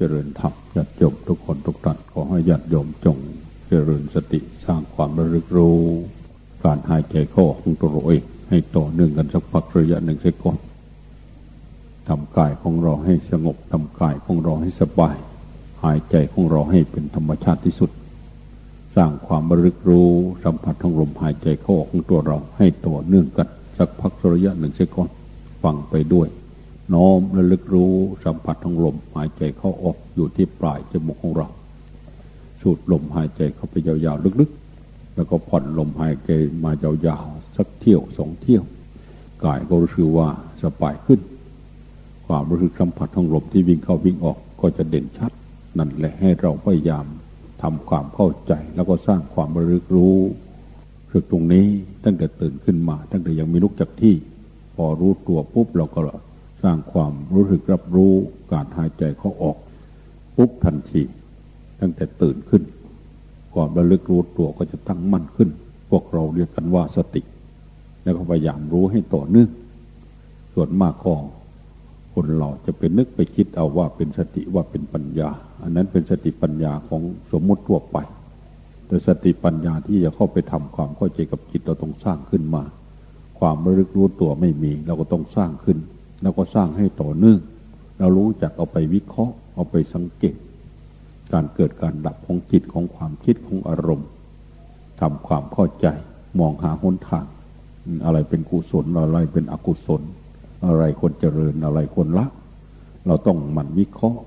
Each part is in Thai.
จริญาติโยมทุกคนทุกท่านขอให้ญาติโยมจง เจริญสติสร้างความระลึกรู้ การหายใจเข้าของตัวเองให้ต่อเนื่องกันสักพักระยะหนึ่งเสียก่อนทำกายของเราให้สงบทำกายของเราให้สบาย หายใจของเราให้เป็นธรรมชาติที่สุด สร้างความระลึกรู้สัมผัสของลมหายใจเข้าของตัวเราให้ต่อเนื่องกันสักพักระยะหนึ่งเสียก่อนฟังไปด้วย น้อมระลึกรู้สัมผัสของลมหายใจเข้าออกอยู่ที่ปลายจมูกของเรา สูดลมหายใจเข้าไปยาวๆลึกๆ แล้วก็ผ่อนลมหายใจมายาวๆสักเที่ยวสองเที่ยวกายก็รู้สึกว่าสบายขึ้น ความรู้สึกสัมผัสของลมที่วิ่งเข้าวิ่งออกก็จะเด่นชัด นั่นแหละให้เราพยายามทำความเข้าใจแล้วก็สร้างความระลึกรู้ฝึกตรงนี้ตั้งแต่ตื่นขึ้นมา ตั้งแต่ยังมีลุกจากที่ พอรู้ตัวปุ๊บเราก็ สร้างความรู้สึกรับรู้การหายใจเขาออกปุ๊บทันทีตั้งแต่ตื่นขึ้นก่อนระลึกรู้ตัวก็จะตั้งมั่นขึ้น พวกเราเรียกกันว่าสติ แล้วก็พยายามรู้ให้ต่อเนื่องส่วนมากก็คนเราจะเป็นนึกไปคิดเอาว่าเป็นสติว่าเป็นปัญญา อันนั้นเป็นสติปัญญาของสมมติทั่วไป แต่สติปัญญาที่จะเข้าไปทำความเข้าใจกับจิตเราต้องสร้างขึ้นมา ความระลึกรู้ตัวไม่มี เราก็ต้องสร้างขึ้น แล้วก็สร้างให้ต่อเนื่อง เรารู้จักเอาไปวิเคราะห์ เอาไปสังเกต การเกิดการดับของจิตของความคิดของอารมณ์ทำความเข้าใจมองหาหนทาง อะไรเป็นกุศลอะไรเป็นอกุศล อะไรควรเจริญอะไรควรละ เราต้องหมั่นวิเคราะห์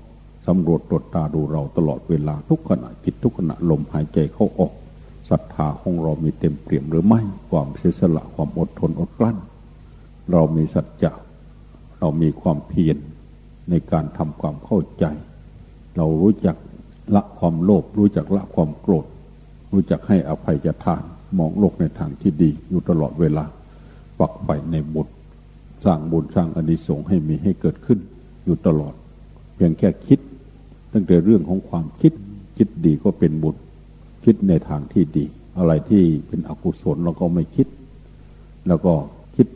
สำรวจตรวจตาดูเราตลอดเวลาทุกขณะจิตทุกขณะลมหายใจเข้าออกศรัทธาของเรามีเต็มเปี่ยมหรือไม่ความเสียสละความอดทนอดกลั้น เรามีสัจจะ เรามีความเพียรในการทำความเข้าใจ เรารู้จักละความโลภรู้จักละความโกรธ รู้จักให้อภัยจะทานมองโลกในทางที่ดีอยู่ตลอดเวลาฝักใฝ่ในบุญสร้างบุญสร้างอนิสงส์ให้มีให้เกิดขึ้นอยู่ตลอด เพียงแค่คิด ตั้งแต่เรื่องของความคิดคิดดีก็เป็นบุญคิดในทางที่ดี อะไรที่เป็นอกุศลเราก็ไม่คิด แล้วก็คิด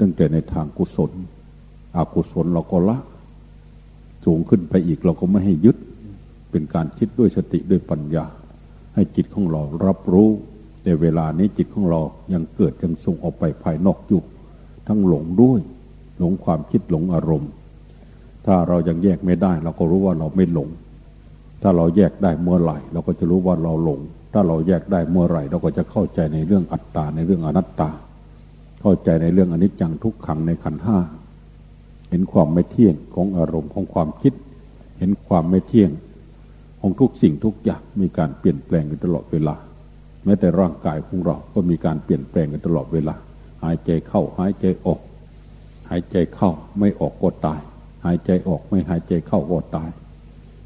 ตั้งแต่ในทางกุศล อกุศลเราก็ละ สูงขึ้นไปอีกเราก็ไม่ให้ยึด เป็นการคิดด้วยสติด้วยปัญญา ให้จิตของเรารับรู้ แต่เวลานี้จิตของเรายังเกิดยังส่งออกไปภายนอกอยู่ ทั้งหลงด้วย หลงความคิดหลงอารมณ์ ถ้าเรายังแยกไม่ได้ เราก็รู้ว่าเราไม่หลง ถ้าเราแยกได้เมื่อไหร่ เราก็จะรู้ว่าเราหลง ถ้าเราแยกได้เมื่อไหร่ เราก็จะเข้าใจในเรื่องอัตตาในเรื่องอนัตตา เข้าใจในเรื่องอนิจจังทุกขังในขันห้า เห็นความไม่เที่ยงของอารมณ์ของความคิด เห็นความไม่เที่ยงของทุกสิ่งทุกอย่างมีการเปลี่ยนแปลงกันตลอดเวลา แม้แต่ร่างกายของเราก็มีการเปลี่ยนแปลงกันตลอดเวลา หายใจเข้าหายใจออก หายใจเข้าไม่ออกก็ตาย หายใจออกไม่หายใจเข้าก็ตาย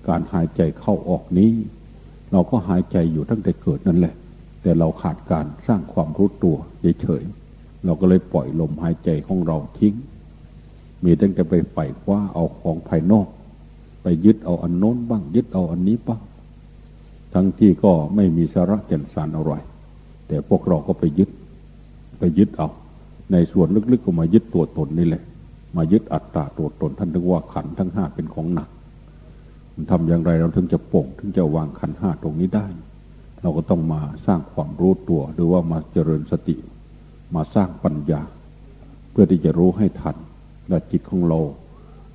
การหายใจเข้าออกนี้ เราก็หายใจอยู่ตั้งแต่เกิดนั่นแหละ แต่เราขาดการสร้างความรู้ตัวเฉยๆเราก็เลยปล่อยลมหายใจของเราทิ้ง มีตั้งแต่ไปไฝ่คว้าเอาของภายนอก ไปยึดเอาอันโน้นบ้าง ยึดเอาอันนี้บ้างทั้งที่ก็ไม่มีสาระแก่นสารอะไรแต่พวกเราก็ไปยึด ไปยึดเอา ในส่วนลึกๆก็มายึดตัวตนนี่แหละ มายึดอัตตาตัวตน ท่านถึงว่าขันทั้งห้าเป็นของหนักมันทำอย่างไรเราถึงจะป่งถึงจะวางขันห้าตรงนี้ได้ เราก็ต้องมาสร้างความรู้ตัว หรือว่ามาเจริญสติ มาสร้างปัญญา เพื่อที่จะรู้ให้ทัน และจิตของเรา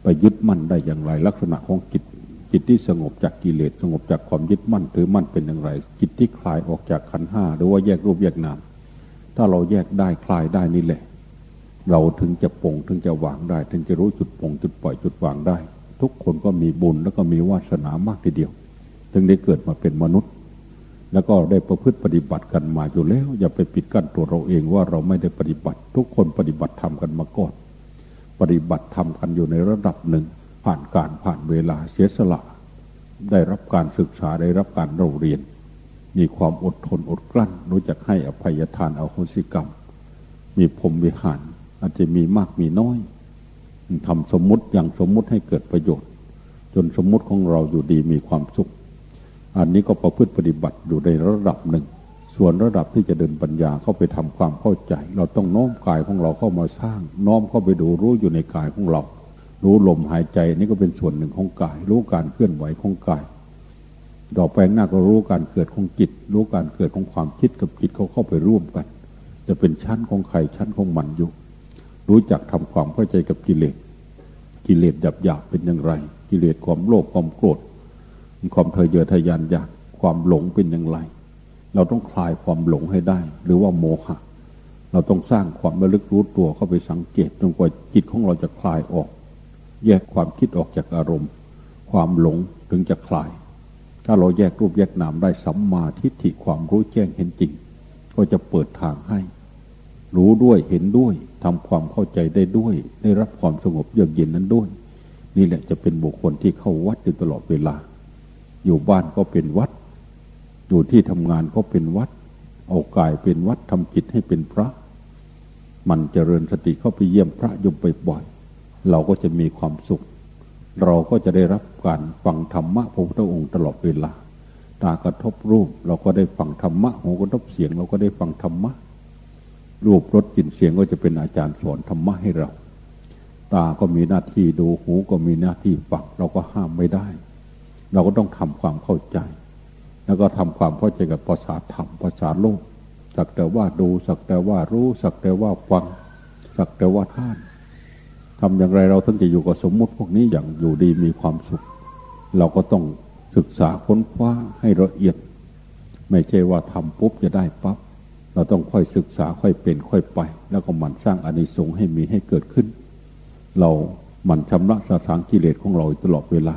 ไปยึดมั่นได้อย่างไร ลักษณะของจิตจิตที่สงบจากกิเลสสงบจากความยึดมั่นถือมั่นเป็นอย่างไร จิตที่คลายออกจากขันห้าหรือว่าแยกรูปแยกนามถ้าเราแยกได้คลายได้นี่แหละ เราถึงจะปงถึงจะวางได้ ถึงจะรู้จุดปงจุดปล่อยจุดวางได้ ทุกคนก็มีบุญแล้วก็มีวาสนามากทีเดียว ถึงได้เกิดมาเป็นมนุษย์ แล้วก็ได้ประพฤติปฏิบัติกันมาอยู่แล้ว อย่าไปปิดกั้นตัวเราเองว่าเราไม่ได้ปฏิบัติ ทุกคนปฏิบัติทำกันมาก่อน ปฏิบัติทำกันอยู่ในระดับหนึ่ง ผ่านการผ่านเวลาเสียสละ ได้รับการศึกษาได้รับการเราเรียน มีความอดทนอดกลั้นรู้จักให้อภัยทานเอาโหสิกรรม มีพรมวิหารอาจจะมีมากมีน้อยทำสมมติอย่างสมมติให้เกิดประโยชน์ จนสมมติของเราอยู่ดีมีความสุข อันนี้ก็ประพฤติปฏิบัติอยู่ในระดับหนึ่ง ส่วนระดับที่จะเดินปัญญาเข้าไปทำความเข้าใจ เราต้องน้อมกายของเราเข้ามาสร้าง น้อมเข้าไปดูรู้อยู่ในกายของเรา รู้ลมหายใจนี่ก็เป็นส่วนหนึ่งของกาย รู้การเคลื่อนไหวของกายต่อไปหน้าก็รู้การเกิดของจิต รู้การเกิดของความคิดกับจิตเขาเข้าไปร่วมกัน จะเป็นชั้นของใครชั้นของมันอยู่ รู้จักทำความเข้าใจกับกิเลสกิเลสหยาบหยาบเป็นอย่างไร กิเลสความโลภความโกรธความเทยเยอทะยานอยากความหลงเป็นอย่างไร เราต้องคลายความหลงให้ได้ หรือว่าโมหะ เราต้องสร้างความระลึกรู้ตัวเข้าไปสังเกตจนกว่าจิตของเราจะคลายออก แยกความคิดออกจากอารมณ์ ความหลงถึงจะคลาย ถ้าเราแยกรูปแยกนามได้สัมมาทิฏฐิความรู้แจ้งเห็นจริง ก็จะเปิดทางให้ รู้ด้วยเห็นด้วยทำความเข้าใจได้ด้วย ได้รับความสงบเยือกเย็นนั้นด้วย นี่แหละจะเป็นบุคคลที่เข้าวัดอยู่ตลอดเวลา อยู่บ้านก็เป็นวัด อยู่ที่ทำงานก็เป็นวัด เอากายเป็นวัดทำจิตให้เป็นพระ มันเจริญสติเข้าไปเยี่ยมพระยมไปบ่อย เราก็จะมีความสุข เราก็จะได้รับการฟังธรรมะพระพุทธองค์ตลอดเวลา ตากระทบรูปเราก็ได้ฟังธรรมะ หูกระทบเสียง เราก็ได้ฟังธรรมะ รูปรสกลิ่นเสียงก็จะเป็นอาจารย์สอนธรรมะให้เรา ตาก็มีหน้าที่ดู หูก็มีหน้าที่ฟัง เราก็ห้ามไม่ได้ เราก็ต้องทำความเข้าใจ แล้วก็ทำความเข้าใจกับภาษาธรรมภาษาโลกสักแต่ว่าดูสักแต่ว่ารู้สักแต่ว่าฟังสักแต่ว่าท่านทำอย่างไรเราถึงจะอยู่กับสมมุติพวกนี้อย่างอยู่ดีมีความสุข เราก็ต้องศึกษาค้นคว้าให้ละเอียด ไม่ใช่ว่าทำปุ๊บจะได้ปับ๊บเราต้องค่อยศึกษาค่อยเป็นค่อยไป แล้วก็มันสร้างอานิสงส์ให้มีให้เกิดขึ้น เรามันชำระสถานกิเลสของเราตลอดเวลา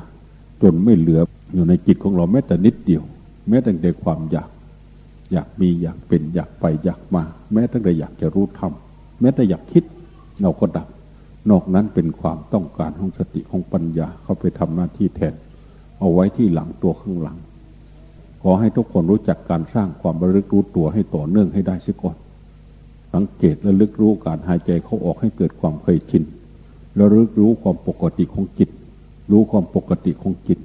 จนไม่เหลืออยู่ในจิตของเราแม้แต่นิดเดียว แม้ตั้งแต่ความอยาก อยากมีอยากเป็นอยากไปอยากมา แม้ตั้งแต่อยากจะรู้ธรรมแม้แต่อยากคิดเราก็ดับ นอกนั้นเป็นความต้องการของสติของปัญญาเข้าไปทำหน้าที่แทน เอาไว้ที่หลังตัวข้างหลัง ขอให้ทุกคนรู้จักการสร้างความระลึกรู้ตัวให้ต่อเนื่องให้ได้สิก่อน สังเกตและลึกรู้การหายใจเขาออกให้เกิดความเคยชินแล้วลึกรู้ความปกติของจิต รู้ความปกติของจิต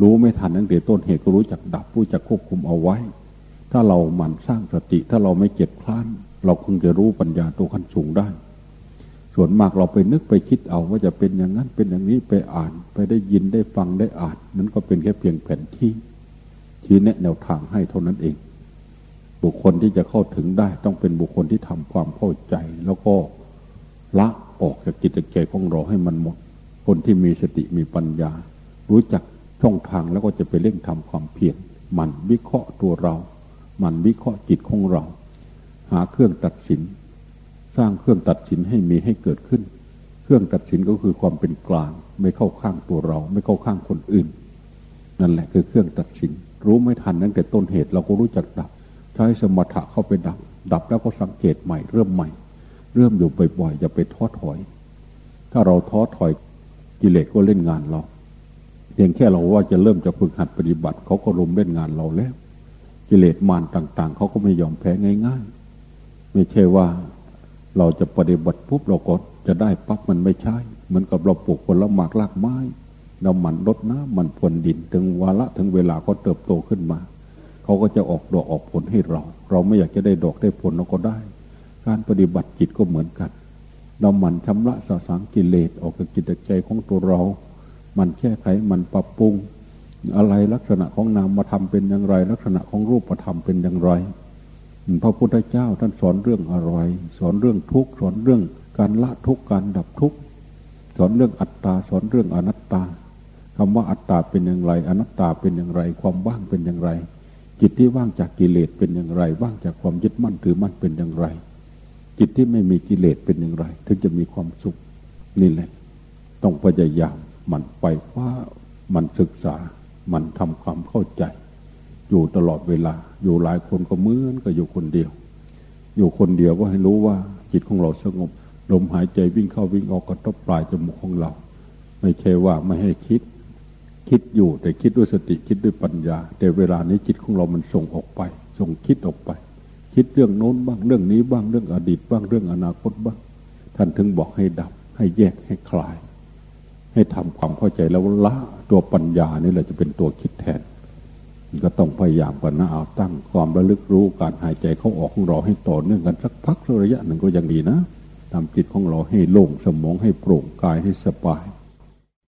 รู้ไม่ทันตั้งแต่ต้นเหตุก็รู้จักดับรู้จักควบคุมเอาไว้ ถ้าเราหมั่นสร้างสติ ถ้าเราไม่เจ็บคลานเราคงจะรู้ปัญญาตัวขั้นสูงได้ ส่วนมากเราไปนึกไปคิดเอาว่าจะเป็นอย่างนั้นเป็นอย่างนี้ไปอ่าน ไปได้ยินได้ฟังได้อ่าน นั้นก็เป็นแค่เพียงแผนที่ชี้แนะแนวทางให้เท่านั้นเอง บุคคลที่จะเข้าถึงได้ต้องเป็นบุคคลที่ทำความเข้าใจ แล้วก็ละออกจากจิตใจของเราให้มันหมด คนที่มีสติมีปัญญา รู้จัก ช่องทางแล้วก็จะไปเร่งทำความเพียรมันวิเคราะห์ตัวเรา มันวิเคราะห์จิตของเรา หาเครื่องตัดสิน สร้างเครื่องตัดสินให้มีให้เกิดขึ้น เครื่องตัดสินก็คือความเป็นกลาง ไม่เข้าข้างตัวเรา ไม่เข้าข้างคนอื่น นั่นแหละคือเครื่องตัดสิน รู้ไม่ทันตั้งแต่ต้นเหตุเราก็รู้จักดับ ใช้สมถะเข้าไปดับ ดับแล้วก็สังเกตใหม่เริ่มใหม่ เริ่มอยู่บ่อยๆอย่าไปท้อถอย ถ้าเราท้อถอยกิเลสก็เล่นงานเรา เพียงแค่เราว่าจะเริ่มจะฝึกหัดปฏิบัติเขาก็รุมเล่นงานเราแล้ว กิเลสมารต่าง ๆเขาก็ไม่ยอมแพ้ง่าย ๆ ไม่ใช่ว่าเราจะปฏิบัติปุ๊บเราก็จะได้ปั๊บมันไม่ใช่ เหมือนกับเราปลูกผลหมากรากไม้เราหมั่นรดน้ำมันพรวนดิน ถึงวาระถึงเวลาก็เติบโตขึ้นมา เขาก็จะออกดอกออกผลให้เรา เราไม่อยากจะได้ดอกได้ผลเราก็ได้ การปฏิบัติจิตก็เหมือนกันเราหมั่นชำระสสางกิเลสออกจากจิตใจของตัวเรา มันแก้ไขมันปรับปรุง อะไรลักษณะของนามธรรมเป็นอย่างไร ลักษณะของรูปธรรมเป็นอย่างไรพระพุทธเจ้าท่านสอนเรื่องอะไร สอนเรื่องทุกข์สอนเรื่องการละทุกข์การดับทุกข์สอนเรื่องอัตตาสอนเรื่องอนัตตาคำว่าอัตตาเป็นอย่างไร อนัตตาเป็นอย่างไร ความว่างเป็นอย่างไร จิตที่ว่างจากกิเลสเป็นอย่างไร ว่างจากความยึดมั่นถือมั่นเป็นอย่างไร จิตที่ไม่มีกิเลสเป็นอย่างไร ถึงจะมีความสุขนี่แหละ ต้องพยายาม มันไปว่ามันศึกษา มันทำความเข้าใจ อยู่ตลอดเวลา อยู่หลายคนก็เหมือนก็อยู่คนเดียว อยู่คนเดียวก็ให้รู้ว่าจิตของเราสงบ ลมหายใจวิ่งเข้าวิ่งออกกระทบปลายจมูกของเรา ไม่ใช่ว่าไม่ให้คิด คิดอยู่แต่คิดด้วยสติคิดด้วยปัญญา แต่เวลานี้จิตของเรามันส่งออกไป ส่งคิดออกไป คิดเรื่องโน้นบ้างเรื่องนี้บ้างเรื่องอดีตบ้างเรื่องอนาคตบ้าง ท่านถึงบอกให้ดับให้แยกให้คลาย ให้ทำความเข้าใจแล้วละตัวปัญญานี่แหละจะเป็นตัวคิดแทน ก็ต้องพยายามกันนะเอาตั้งความระลึกรู้การหายใจเข้าออกของเราให้ต่อเนื่องกันสักพักระยะหนึ่งก็ยังดีนะทำจิตของเราให้โล่งสมองให้โปร่งกายให้สบาย